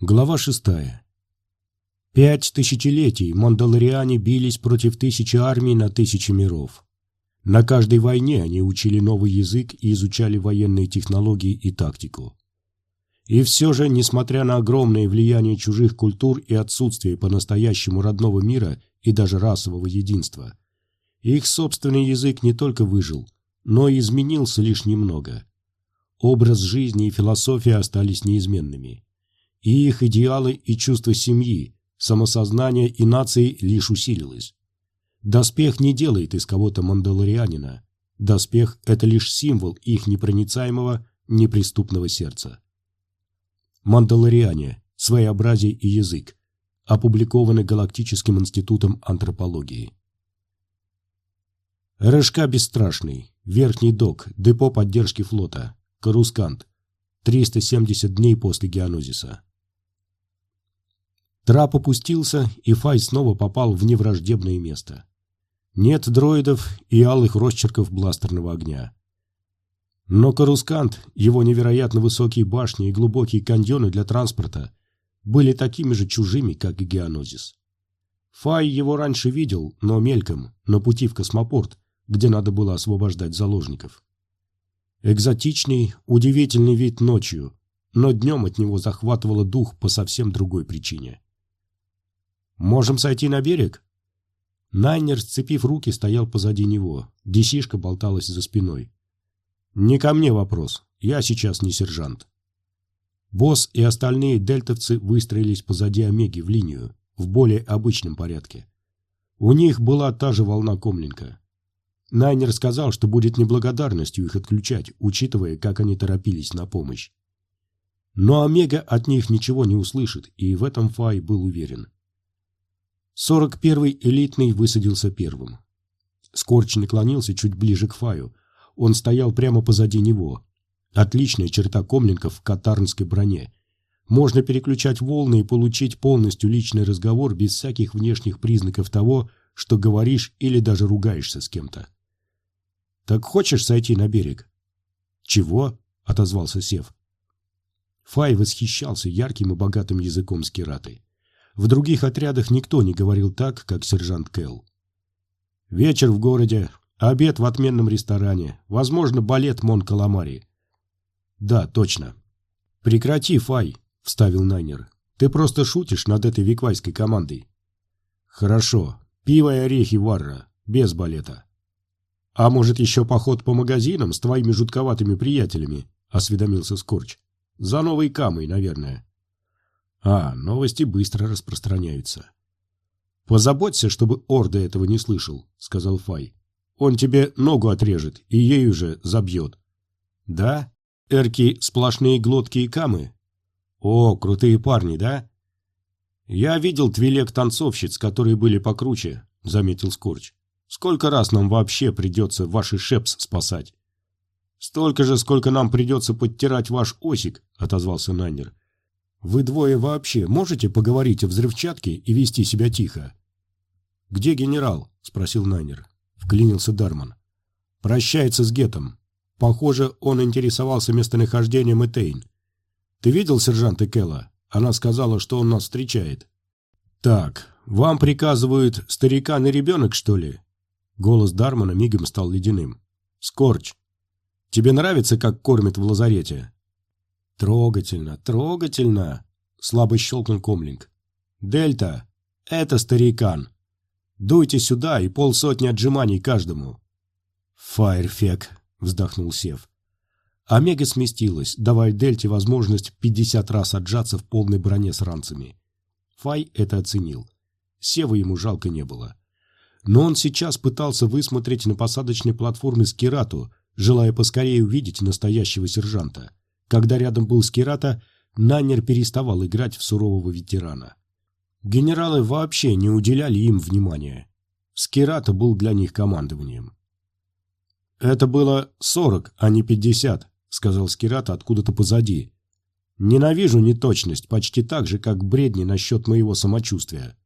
Глава шестая. Пять тысячелетий мандалориане бились против тысячи армий на тысячи миров. На каждой войне они учили новый язык и изучали военные технологии и тактику. И все же, несмотря на огромное влияние чужих культур и отсутствие по-настоящему родного мира и даже расового единства, их собственный язык не только выжил, но и изменился лишь немного. Образ жизни и философия остались неизменными и их идеалы и чувство семьи, самосознание и нации лишь усилилось. Доспех не делает из кого-то мандалорианина. Доспех – это лишь символ их непроницаемого, неприступного сердца. Мандалориане. Своеобразие и язык. Опубликованы Галактическим институтом антропологии. РШК «Бесстрашный». Верхний док. Депо поддержки флота. Карускант. 370 дней после геонозиса. Трап опустился, и Фай снова попал в невраждебное место. Нет дроидов и алых росчерков бластерного огня. Но Карускант, его невероятно высокие башни и глубокие каньоны для транспорта были такими же чужими, как и Геонозис. Фай его раньше видел, но мельком, на пути в космопорт, где надо было освобождать заложников. Экзотичный, удивительный вид ночью, но днем от него захватывало дух по совсем другой причине. «Можем сойти на берег?» Найнер, сцепив руки, стоял позади него. Десишка болталась за спиной. «Не ко мне вопрос. Я сейчас не сержант». Босс и остальные дельтовцы выстроились позади Омеги в линию, в более обычном порядке. У них была та же волна комлинка. Найнер сказал, что будет неблагодарностью их отключать, учитывая, как они торопились на помощь. Но Омега от них ничего не услышит, и в этом Фай был уверен. 41-й элитный высадился первым. Скорч наклонился чуть ближе к Фаю. Он стоял прямо позади него. Отличная черта комлинков в катарнской броне. Можно переключать волны и получить полностью личный разговор без всяких внешних признаков того, что говоришь или даже ругаешься с кем-то. «Так хочешь сойти на берег?» «Чего?» — отозвался Сев. Фай восхищался ярким и богатым языком скираты. В других отрядах никто не говорил так, как сержант Кэл. Вечер в городе, обед в отменном ресторане, возможно, балет Мон Каламари. Да, точно. Прекрати, Фай, вставил Найнер. Ты просто шутишь над этой виквайской командой. Хорошо. Пиво и орехи Варра, без балета. А может, еще поход по магазинам с твоими жутковатыми приятелями? Осведомился Скорч. За новой камой, наверное. А, новости быстро распространяются. «Позаботься, чтобы Орда этого не слышал», — сказал Фай. «Он тебе ногу отрежет и ей уже забьет». «Да? Эрки сплошные глотки и камы?» «О, крутые парни, да?» «Я видел твилек-танцовщиц, которые были покруче», — заметил Скорч. «Сколько раз нам вообще придется ваши шепс спасать?» «Столько же, сколько нам придется подтирать ваш осик», — отозвался Найнер. Вы двое вообще можете поговорить о взрывчатке и вести себя тихо?» «Где генерал?» – спросил Найнер. Вклинился Дарман. «Прощается с Гетом. Похоже, он интересовался местонахождением Этейн. Ты видел сержанта Келла? Она сказала, что он нас встречает». «Так, вам приказывают старикан и ребенок, что ли?» Голос Дармана мигом стал ледяным. «Скорч, тебе нравится, как кормят в лазарете?» «Трогательно, трогательно!» — слабо щелкнул комлинг. «Дельта, это старикан. Дуйте сюда и полсотни отжиманий каждому». «Фаерфек», — вздохнул Сев. Омега сместилась, давая Дельте возможность 50 раз отжаться в полной броне с ранцами. Фай это оценил. Сева ему жалко не было. Но он сейчас пытался высмотреть на посадочной платформе Скирату, желая поскорее увидеть настоящего сержанта. Когда рядом был Скирата, Нанер переставал играть в сурового ветерана. Генералы вообще не уделяли им внимания. Скирата был для них командованием. «Это было сорок, а не пятьдесят», — сказал Скирата откуда-то позади. «Ненавижу неточность, почти так же, как бредни насчет моего самочувствия».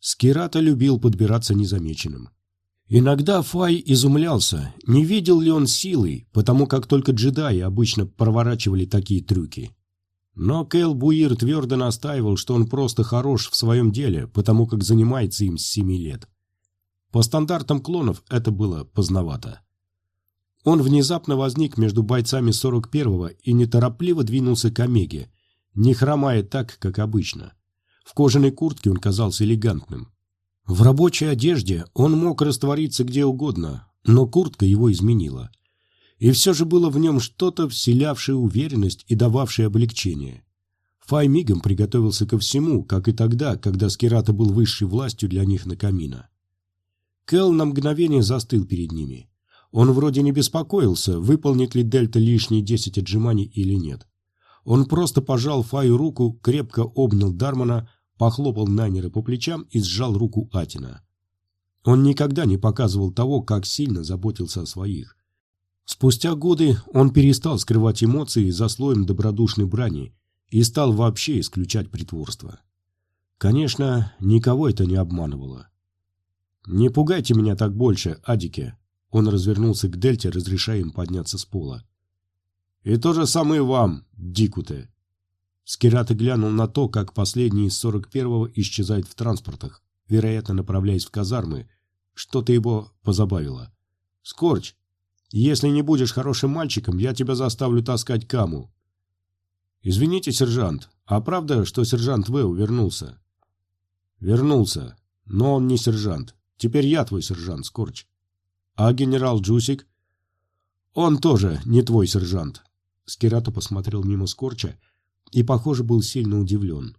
Скирата любил подбираться незамеченным. Иногда Фай изумлялся, не видел ли он силы, потому как только джедаи обычно проворачивали такие трюки. Но Кэл Буир твердо настаивал, что он просто хорош в своем деле, потому как занимается им с семи лет. По стандартам клонов это было поздновато. Он внезапно возник между бойцами 41-го и неторопливо двинулся к Омеге, не хромая так, как обычно. В кожаной куртке он казался элегантным. В рабочей одежде он мог раствориться где угодно, но куртка его изменила. И все же было в нем что-то, вселявшее уверенность и дававшее облегчение. Фай мигом приготовился ко всему, как и тогда, когда Скирата был высшей властью для них на камина. Кэл на мгновение застыл перед ними. Он вроде не беспокоился, выполнит ли Дельта лишние десять отжиманий или нет. Он просто пожал Фаю руку, крепко обнял Дармана, похлопал Найнера по плечам и сжал руку Атина. Он никогда не показывал того, как сильно заботился о своих. Спустя годы он перестал скрывать эмоции за слоем добродушной брани и стал вообще исключать притворство. Конечно, никого это не обманывало. «Не пугайте меня так больше, Адике!» Он развернулся к Дельте, разрешая им подняться с пола. «И то же самое вам, Дикуте!» Скирата глянул на то, как последний из 41-го исчезает в транспортах, вероятно, направляясь в казармы. Что-то его позабавило. «Скорч, если не будешь хорошим мальчиком, я тебя заставлю таскать каму. Извините, сержант, а правда, что сержант Вэу вернулся? Вернулся, но он не сержант. Теперь я твой сержант, Скорч. А генерал Джусик? Он тоже не твой сержант. Скирато посмотрел мимо Скорча и, похоже, был сильно удивлен.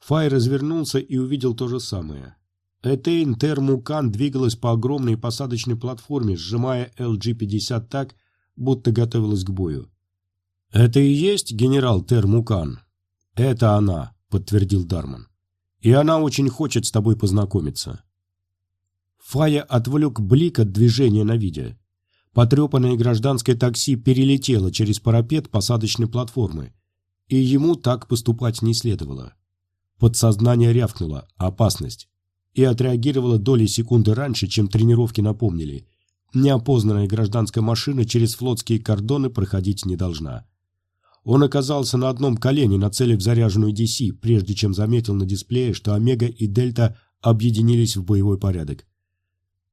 Фай развернулся и увидел то же самое. Этейн Термукан двигалась по огромной посадочной платформе, сжимая LG-50 так, будто готовилась к бою. «Это и есть генерал Термукан?» «Это она», — подтвердил Дарман. «И она очень хочет с тобой познакомиться». Фая отвлек блик от движения на видео. Потрепанное гражданское такси перелетело через парапет посадочной платформы, и ему так поступать не следовало. Подсознание рявкнуло «Опасность!» и отреагировала доли секунды раньше, чем тренировки напомнили. Неопознанная гражданская машина через флотские кордоны проходить не должна. Он оказался на одном колене, нацелив заряженную DC, прежде чем заметил на дисплее, что Омега и Дельта объединились в боевой порядок.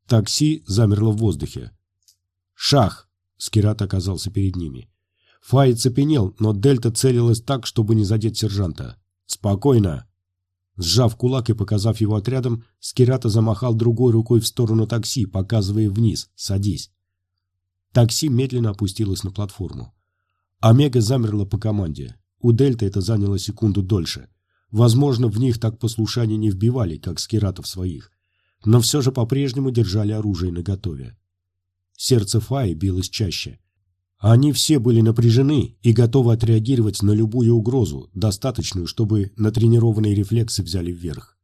Такси замерло в воздухе. «Шах!» — Скират оказался перед ними. Фай цепенел, но Дельта целилась так, чтобы не задеть сержанта. «Спокойно!» Сжав кулак и показав его отрядом, Скирата замахал другой рукой в сторону такси, показывая вниз «Садись». Такси медленно опустилось на платформу. Омега замерла по команде. У Дельты это заняло секунду дольше. Возможно, в них так послушание не вбивали, как Скирата в своих. Но все же по-прежнему держали оружие наготове. Сердце Фаи билось чаще. Они все были напряжены и готовы отреагировать на любую угрозу, достаточную, чтобы натренированные рефлексы взяли вверх.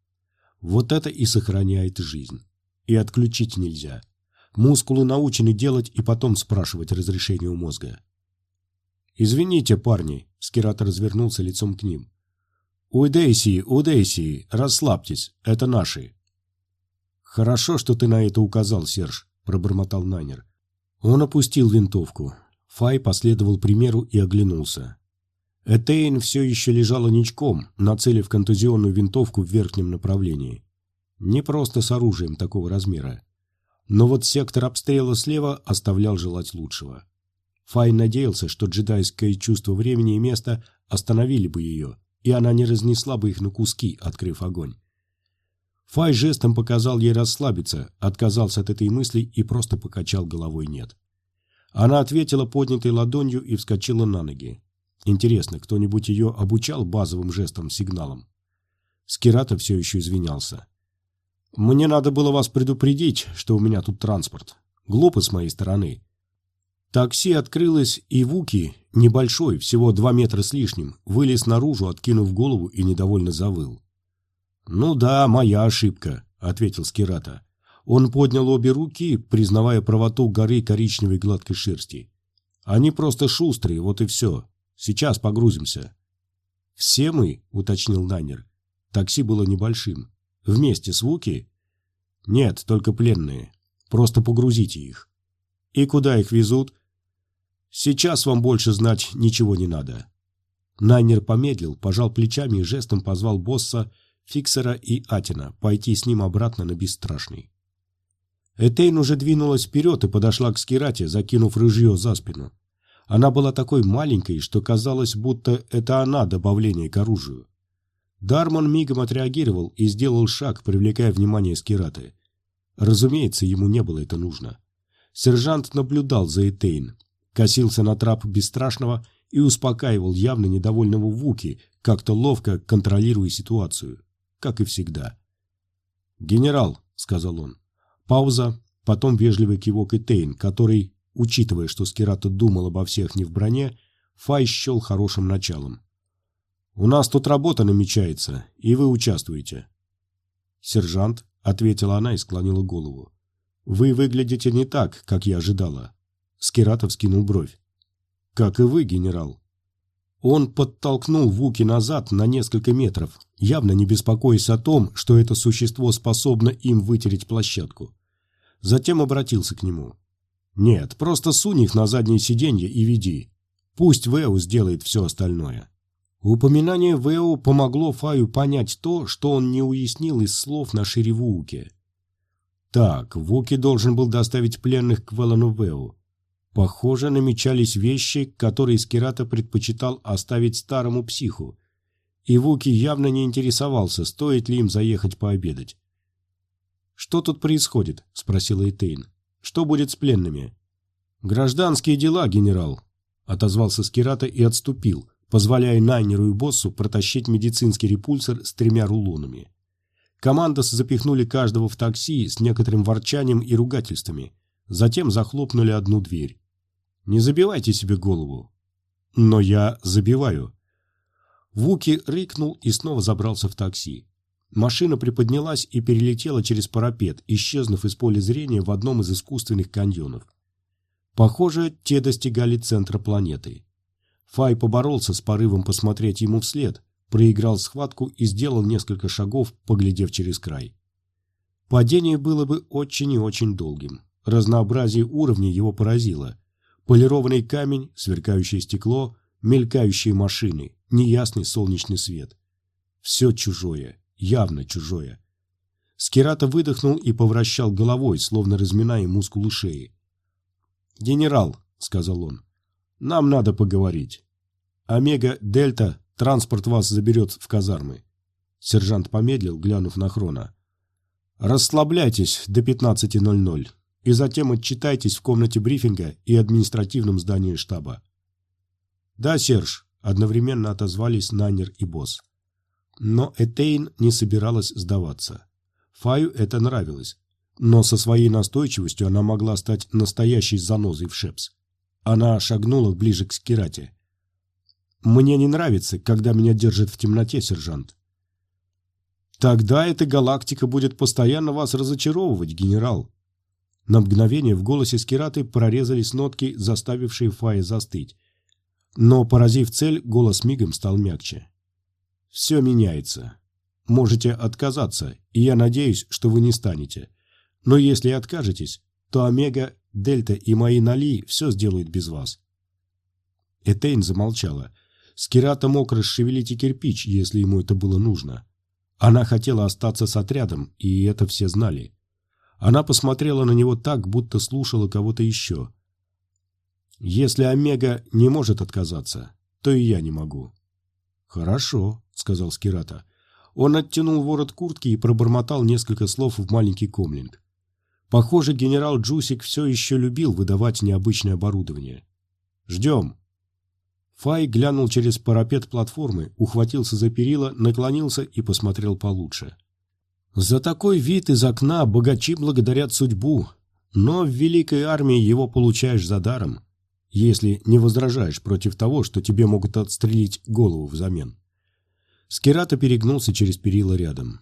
Вот это и сохраняет жизнь. И отключить нельзя. Мускулы научены делать и потом спрашивать разрешение у мозга. «Извините, парни», — Скират развернулся лицом к ним. «У Дейсии, у Дейсии, расслабьтесь, это наши». «Хорошо, что ты на это указал, Серж», — пробормотал Найнер. Он опустил винтовку. Фай последовал примеру и оглянулся. Этейн все еще лежала ничком, нацелив контузионную винтовку в верхнем направлении. Не просто с оружием такого размера. Но вот сектор обстрела слева оставлял желать лучшего. Фай надеялся, что джедайское чувство времени и места остановили бы ее, и она не разнесла бы их на куски, открыв огонь. Фай жестом показал ей расслабиться, отказался от этой мысли и просто покачал головой «нет». Она ответила поднятой ладонью и вскочила на ноги. Интересно, кто-нибудь ее обучал базовым жестам-сигналам? Скирата все еще извинялся. «Мне надо было вас предупредить, что у меня тут транспорт. Глупо с моей стороны». Такси открылось, и Вуки, небольшой, всего два метра с лишним, вылез наружу, откинув голову и недовольно завыл. «Ну да, моя ошибка», — ответил Скирата. Он поднял обе руки, признавая правоту горы коричневой гладкой шерсти. «Они просто шустрые, вот и все. Сейчас погрузимся». «Все мы?» — уточнил Найнер. Такси было небольшим. «Вместе с Вуки?» «Нет, только пленные. Просто погрузите их». «И куда их везут?» «Сейчас вам больше знать ничего не надо». Найнер помедлил, пожал плечами и жестом позвал босса, Фиксера и Атина пойти с ним обратно на Бесстрашный. Этейн уже двинулась вперед и подошла к Скирате, закинув рыжье за спину. Она была такой маленькой, что казалось, будто это она добавление к оружию. Дарман мигом отреагировал и сделал шаг, привлекая внимание Скираты. Разумеется, ему не было это нужно. Сержант наблюдал за Этейн, косился на трап Бесстрашного и успокаивал явно недовольного Вуки, как-то ловко контролируя ситуацию, как и всегда. «Генерал», — сказал он. Пауза, потом вежливый кивок Этейн, который, учитывая, что Скирата думал обо всех не в броне, Фай счел хорошим началом. «У нас тут работа намечается, и вы участвуете». «Сержант», — ответила она и склонила голову. «Вы выглядите не так, как я ожидала». Скиратов скинул бровь. «Как и вы, генерал». Он подтолкнул Вуки назад на несколько метров, явно не беспокоясь о том, что это существо способно им вытереть площадку. Затем обратился к нему. «Нет, просто сунь их на заднее сиденье и веди. Пусть Вэу сделает все остальное». Упоминание Вэу помогло Фаю понять то, что он не уяснил из слов на шире Вуке. Так, Вуки должен был доставить пленных к Велану Вэу. Похоже, намечались вещи, которые Скирата предпочитал оставить старому психу. И Вуки явно не интересовался, стоит ли им заехать пообедать. «Что тут происходит?» – спросила Этейн. «Что будет с пленными?» «Гражданские дела, генерал», – отозвался Скирата и отступил, позволяя Найнеру и боссу протащить медицинский репульсор с тремя рулонами. Командос запихнули каждого в такси с некоторым ворчанием и ругательствами, затем захлопнули одну дверь. «Не забивайте себе голову». «Но я забиваю». Вуки рыкнул и снова забрался в такси. Машина приподнялась и перелетела через парапет, исчезнув из поля зрения в одном из искусственных каньонов. Похоже, те достигали центра планеты. Фай поборолся с порывом посмотреть ему вслед, проиграл схватку и сделал несколько шагов, поглядев через край. Падение было бы очень и очень долгим. Разнообразие уровней его поразило. Полированный камень, сверкающее стекло, мелькающие машины, неясный солнечный свет. Все чужое явно чужое. Скирата выдохнул и повращал головой, словно разминая мускулы шеи. «Генерал», — сказал он, — «нам надо поговорить. Омега-Дельта, транспорт вас заберет в казармы». Сержант помедлил, глянув на Хрона. «Расслабляйтесь до 15.00 и затем отчитайтесь в комнате брифинга и административном здании штаба». «Да, Серж», — одновременно отозвались Нанер и Босс. Но Этейн не собиралась сдаваться. Фаю это нравилось. Но со своей настойчивостью она могла стать настоящей занозой в Шепс. Она шагнула ближе к Скирате. «Мне не нравится, когда меня держат в темноте, сержант». «Тогда эта галактика будет постоянно вас разочаровывать, генерал». На мгновение в голосе Скираты прорезались нотки, заставившие Фая застыть. Но, поразив цель, голос мигом стал мягче. Все меняется. Можете отказаться, и я надеюсь, что вы не станете. Но если откажетесь, то Омега, Дельта и мои Нали все сделают без вас. Этейн замолчала. Скирата мог расшевелить и кирпич, если ему это было нужно. Она хотела остаться с отрядом, и это все знали. Она посмотрела на него так, будто слушала кого-то еще. «Если Омега не может отказаться, то и я не могу». «Хорошо», — сказал Скирата. Он оттянул ворот куртки и пробормотал несколько слов в маленький комлинг. Похоже, генерал Джусик все еще любил выдавать необычное оборудование. «Ждем». Фай глянул через парапет платформы, ухватился за перила, наклонился и посмотрел получше. «За такой вид из окна богачи благодарят судьбу, но в великой армии его получаешь за даром если не возражаешь против того, что тебе могут отстрелить голову взамен. Скирата перегнулся через перила рядом.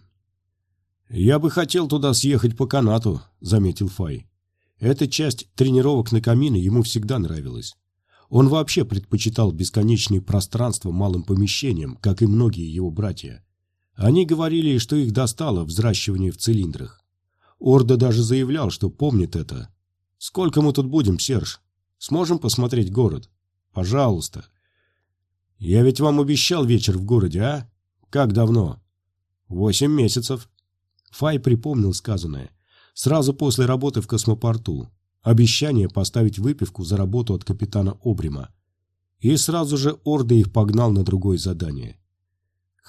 «Я бы хотел туда съехать по канату», — заметил Фай. Эта часть тренировок на камины ему всегда нравилась. Он вообще предпочитал бесконечные пространства малым помещениям, как и многие его братья. Они говорили, что их достало взращивание в цилиндрах. Орда даже заявлял, что помнит это. «Сколько мы тут будем, Серж?» Сможем посмотреть город? Пожалуйста. «Я ведь вам обещал вечер в городе, а? Как давно?» «Восемь месяцев». Фай припомнил сказанное. Сразу после работы в космопорту. Обещание поставить выпивку за работу от капитана Обрима. И сразу же Орда их погнал на другое задание.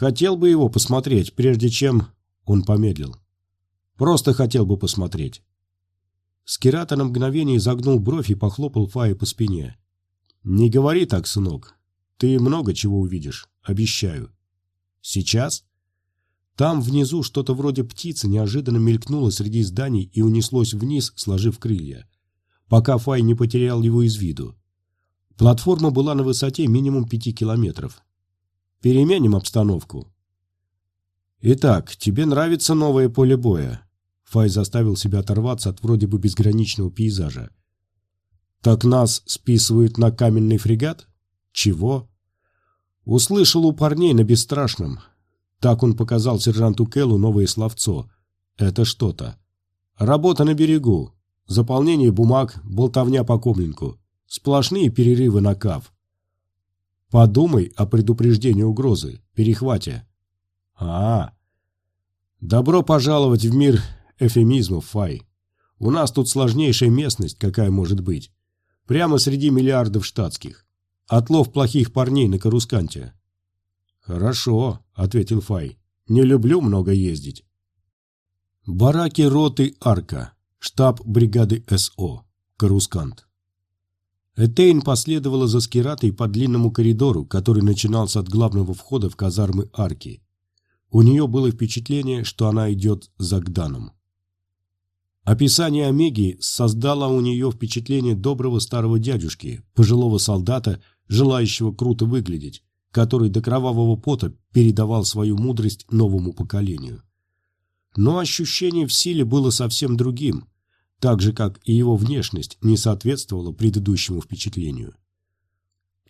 Хотел бы его посмотреть, прежде чем... Он помедлил. Просто хотел бы посмотреть. Скирата на мгновение изогнул бровь и похлопал Фая по спине. «Не говори так, сынок. Ты много чего увидишь, обещаю. Сейчас?» Там внизу что-то вроде птицы неожиданно мелькнуло среди зданий и унеслось вниз, сложив крылья, пока Фай не потерял его из виду. Платформа была на высоте минимум пяти километров. Переменим обстановку. Итак, тебе нравится новое поле боя? Фай заставил себя оторваться от вроде бы безграничного пейзажа. Так нас списывают на каменный фрегат? Чего? Услышал у парней на бесстрашном. Так он показал сержанту Келлу новое словцо. Это что-то. Работа на берегу. Заполнение бумаг, болтовня по комлинку. Сплошные перерывы на кав. Подумай о предупреждении угрозы, перехвате. А, -а, а Добро пожаловать в мир эфемизмов, Фай. У нас тут сложнейшая местность, какая может быть. Прямо среди миллиардов штатских. Отлов плохих парней на Карусканте. «Хорошо», — ответил Фай. «Не люблю много ездить». Бараки роты Арка, штаб бригады СО, Карускант. Этейн последовала за Скиратой по длинному коридору, который начинался от главного входа в казармы Арки. У нее было впечатление, что она идет за Гданом. Описание Омеги создало у нее впечатление доброго старого дядюшки, пожилого солдата, желающего круто выглядеть, который до кровавого пота передавал свою мудрость новому поколению. Но ощущение в силе было совсем другим, так же, как и его внешность не соответствовала предыдущему впечатлению.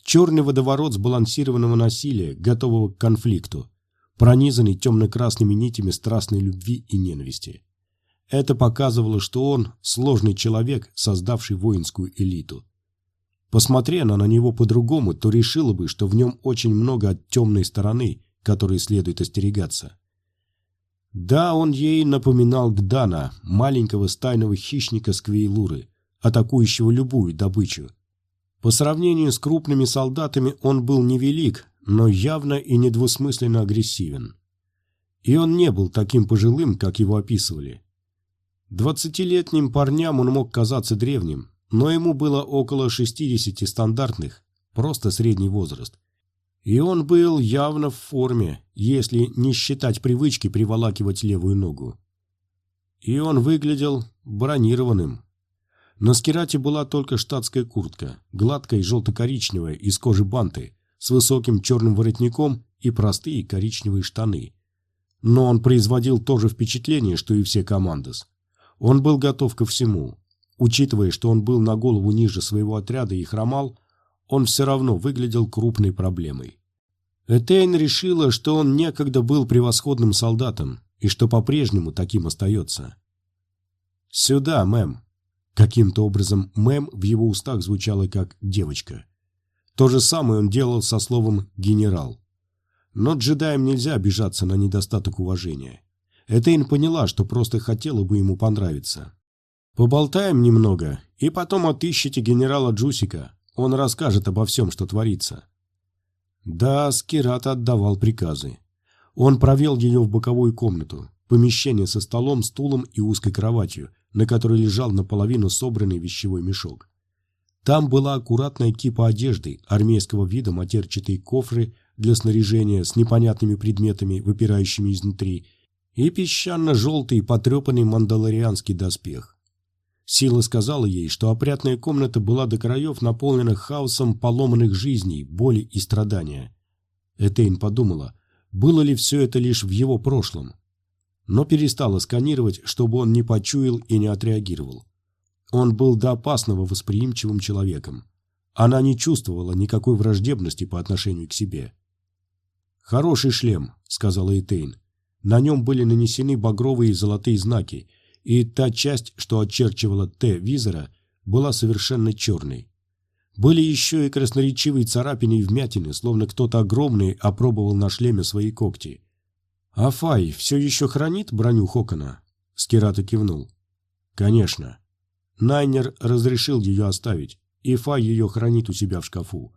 Черный водоворот сбалансированного насилия, готового к конфликту, пронизанный темно-красными нитями страстной любви и ненависти. Это показывало, что он – сложный человек, создавший воинскую элиту. Посмотри она на него по-другому, то решила бы, что в нем очень много от темной стороны, которой следует остерегаться. Да, он ей напоминал Гдана, маленького стайного хищника Сквейлуры, атакующего любую добычу. По сравнению с крупными солдатами он был невелик, но явно и недвусмысленно агрессивен. И он не был таким пожилым, как его описывали. Двадцатилетним парням он мог казаться древним, но ему было около 60 стандартных, просто средний возраст. И он был явно в форме, если не считать привычки приволакивать левую ногу. И он выглядел бронированным. На скирате была только штатская куртка, гладкая желто-коричневая, из кожи банты, с высоким черным воротником и простые коричневые штаны. Но он производил то же впечатление, что и все командос. Он был готов ко всему, Учитывая, что он был на голову ниже своего отряда и хромал, он все равно выглядел крупной проблемой. Этейн решила, что он некогда был превосходным солдатом и что по-прежнему таким остается. «Сюда, мэм!» Каким-то образом «мэм» в его устах звучало как «девочка». То же самое он делал со словом «генерал». Но джедаям нельзя обижаться на недостаток уважения. Этейн поняла, что просто хотела бы ему понравиться. Поболтаем немного, и потом отыщите генерала Джусика. Он расскажет обо всем, что творится. Да, Скират отдавал приказы. Он провел ее в боковую комнату, помещение со столом, стулом и узкой кроватью, на которой лежал наполовину собранный вещевой мешок. Там была аккуратная кипа одежды, армейского вида матерчатые кофры для снаряжения с непонятными предметами, выпирающими изнутри, и песчано-желтый потрепанный мандалорианский доспех. Сила сказала ей, что опрятная комната была до краев наполнена хаосом поломанных жизней, боли и страдания. Этейн подумала, было ли все это лишь в его прошлом. Но перестала сканировать, чтобы он не почуял и не отреагировал. Он был до опасного восприимчивым человеком. Она не чувствовала никакой враждебности по отношению к себе. «Хороший шлем», — сказала Этейн. На нем были нанесены багровые и золотые знаки — и та часть, что очерчивала Т визора, была совершенно черной. Были еще и красноречивые царапины и вмятины, словно кто-то огромный опробовал на шлеме свои когти. «А Фай все еще хранит броню Хокона?» Скирата кивнул. «Конечно. Найнер разрешил ее оставить, и Фай ее хранит у себя в шкафу».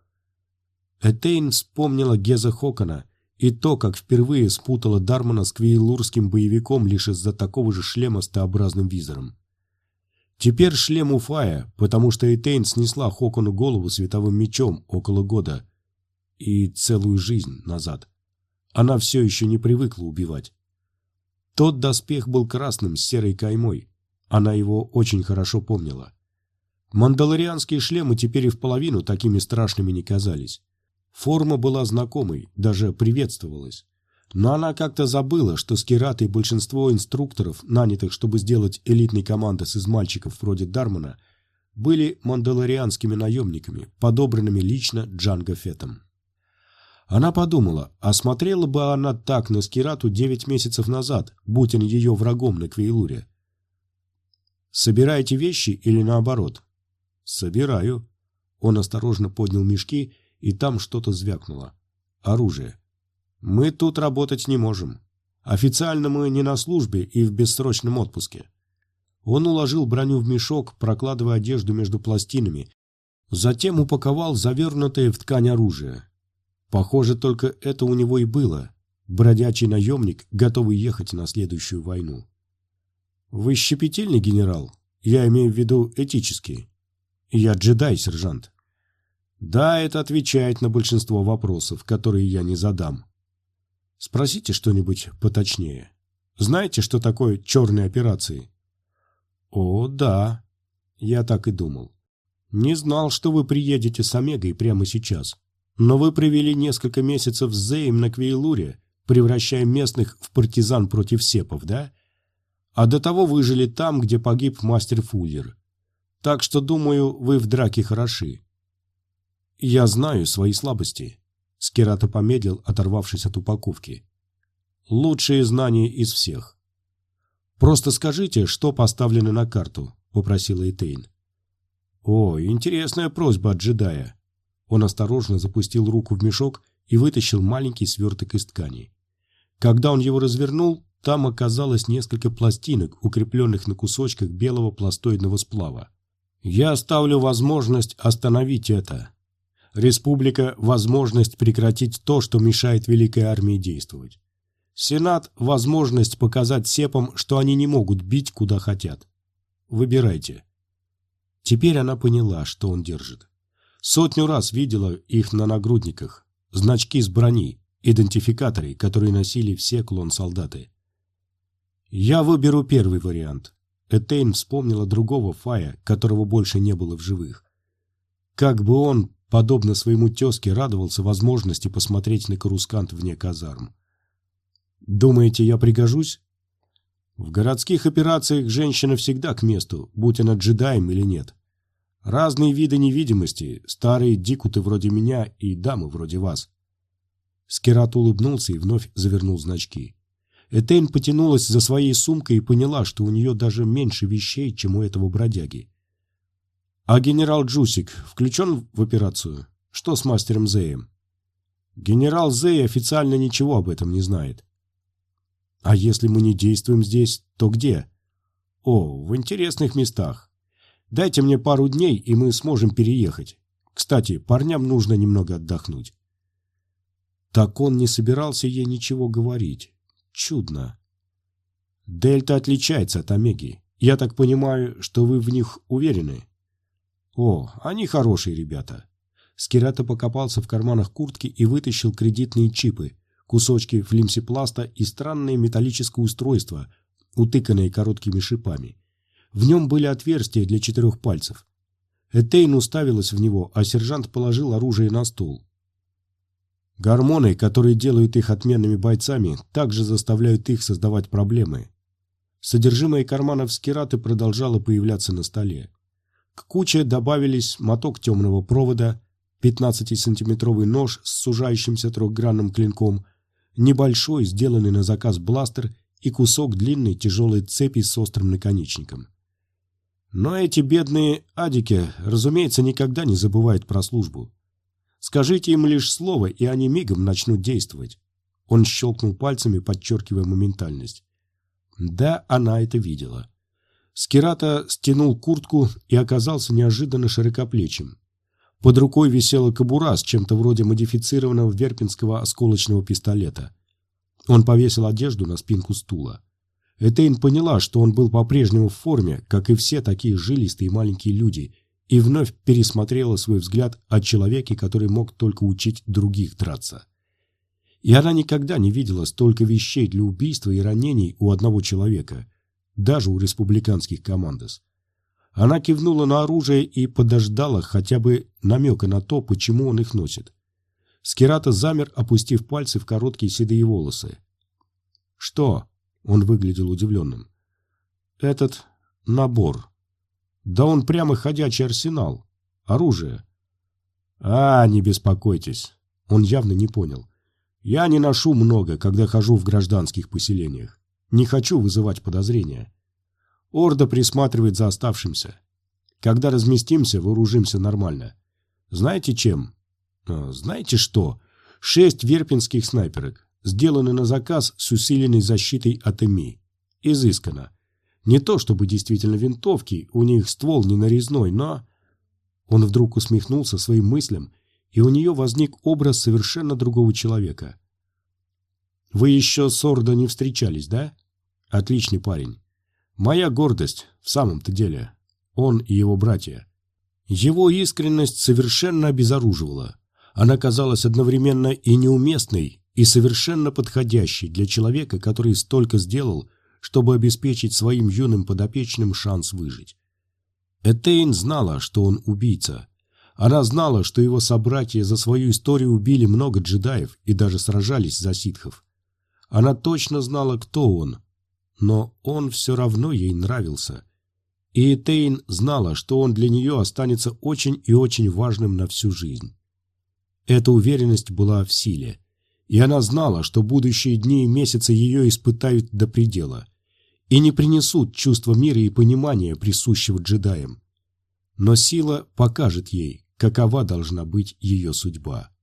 Этейн вспомнила Геза Хокона и то, как впервые спутала Дармана с квейлурским боевиком лишь из-за такого же шлема с Т-образным визором. Теперь шлем у Фая, потому что Этейн снесла Хокону голову световым мечом около года и целую жизнь назад. Она все еще не привыкла убивать. Тот доспех был красным с серой каймой. Она его очень хорошо помнила. Мандалорианские шлемы теперь и в половину такими страшными не казались. Форма была знакомой, даже приветствовалась. Но она как-то забыла, что Скират и большинство инструкторов, нанятых, чтобы сделать элитный командос из мальчиков вроде Дармана, были мандалорианскими наемниками, подобранными лично Джанго Фетом. Она подумала, а смотрела бы она так на Скирату девять месяцев назад, будь он ее врагом на Квейлуре. «Собираете вещи или наоборот?» «Собираю». Он осторожно поднял мешки, и там что-то звякнуло. «Оружие». Мы тут работать не можем. Официально мы не на службе и в бессрочном отпуске. Он уложил броню в мешок, прокладывая одежду между пластинами, затем упаковал завернутое в ткань оружие. Похоже, только это у него и было. Бродячий наемник, готовый ехать на следующую войну. «Вы щепетильный генерал? Я имею в виду этический. Я джедай, сержант». «Да, это отвечает на большинство вопросов, которые я не задам», Спросите что-нибудь поточнее. Знаете, что такое черные операции? О, да. Я так и думал. Не знал, что вы приедете с Омегой прямо сейчас. Но вы провели несколько месяцев с Зеем на Квейлуре, превращая местных в партизан против сепов, да? А до того выжили там, где погиб мастер Фуллер. Так что, думаю, вы в драке хороши. Я знаю свои слабости. Скирата помедлил, оторвавшись от упаковки. «Лучшие знания из всех». «Просто скажите, что поставлено на карту», — попросила Этейн. «О, интересная просьба от джедая». Он осторожно запустил руку в мешок и вытащил маленький сверток из ткани. Когда он его развернул, там оказалось несколько пластинок, укрепленных на кусочках белого пластоидного сплава. «Я оставлю возможность остановить это», Республика – возможность прекратить то, что мешает Великой Армии действовать. Сенат – возможность показать сепам, что они не могут бить, куда хотят. Выбирайте. Теперь она поняла, что он держит. Сотню раз видела их на нагрудниках. Значки с брони, идентификаторы, которые носили все клон-солдаты. Я выберу первый вариант. Этейн вспомнила другого Фая, которого больше не было в живых. Как бы он подобно своему тезке, радовался возможности посмотреть на Карускант вне казарм. «Думаете, я пригожусь?» В городских операциях женщина всегда к месту, будь она джедаем или нет. Разные виды невидимости, старые дикуты вроде меня и дамы вроде вас. Скират улыбнулся и вновь завернул значки. Этейн потянулась за своей сумкой и поняла, что у нее даже меньше вещей, чем у этого бродяги. А генерал Джусик включен в операцию? Что с мастером Зеем? Генерал Зей официально ничего об этом не знает. А если мы не действуем здесь, то где? О, в интересных местах. Дайте мне пару дней, и мы сможем переехать. Кстати, парням нужно немного отдохнуть. Так он не собирался ей ничего говорить. Чудно. Дельта отличается от Омеги. Я так понимаю, что вы в них уверены? О, они хорошие ребята. Скирата покопался в карманах куртки и вытащил кредитные чипы, кусочки флимсипласта и странное металлическое устройство, утыканное короткими шипами. В нем были отверстия для четырех пальцев. Этейн уставилась в него, а сержант положил оружие на стол. Гормоны, которые делают их отменными бойцами, также заставляют их создавать проблемы. Содержимое карманов скираты продолжало появляться на столе. К куче добавились моток темного провода, 15-сантиметровый нож с сужающимся трехгранным клинком, небольшой, сделанный на заказ бластер и кусок длинной тяжелой цепи с острым наконечником. Но эти бедные адики, разумеется, никогда не забывают про службу. Скажите им лишь слово, и они мигом начнут действовать. Он щелкнул пальцами, подчеркивая моментальность. Да, она это видела. Скирата стянул куртку и оказался неожиданно широкоплечим. Под рукой висела кобура с чем-то вроде модифицированного верпинского осколочного пистолета. Он повесил одежду на спинку стула. Этейн поняла, что он был по-прежнему в форме, как и все такие жилистые маленькие люди, и вновь пересмотрела свой взгляд о человеке, который мог только учить других драться. И она никогда не видела столько вещей для убийства и ранений у одного человека, даже у республиканских командос. Она кивнула на оружие и подождала хотя бы намека на то, почему он их носит. Скирата замер, опустив пальцы в короткие седые волосы. «Что?» — он выглядел удивленным. «Этот набор. Да он прямо ходячий арсенал. Оружие». «А, не беспокойтесь». Он явно не понял. «Я не ношу много, когда хожу в гражданских поселениях. Не хочу вызывать подозрения. Орда присматривает за оставшимся. Когда разместимся, вооружимся нормально. Знаете чем? А, знаете что? Шесть верпинских снайперок. Сделаны на заказ с усиленной защитой от ЭМИ. Изысканно. Не то чтобы действительно винтовки, у них ствол не нарезной, но... Он вдруг усмехнулся своим мыслям, и у нее возник образ совершенно другого человека. «Вы еще с Ордо не встречались, да? Отличный парень. Моя гордость, в самом-то деле, он и его братья. Его искренность совершенно обезоруживала. Она казалась одновременно и неуместной, и совершенно подходящей для человека, который столько сделал, чтобы обеспечить своим юным подопечным шанс выжить. Этейн знала, что он убийца. Она знала, что его собратья за свою историю убили много джедаев и даже сражались за ситхов. Она точно знала, кто он, но он все равно ей нравился. И Тейн знала, что он для нее останется очень и очень важным на всю жизнь. Эта уверенность была в силе, и она знала, что будущие дни и месяцы ее испытают до предела и не принесут чувства мира и понимания, присущего джедаям. Но сила покажет ей, какова должна быть ее судьба.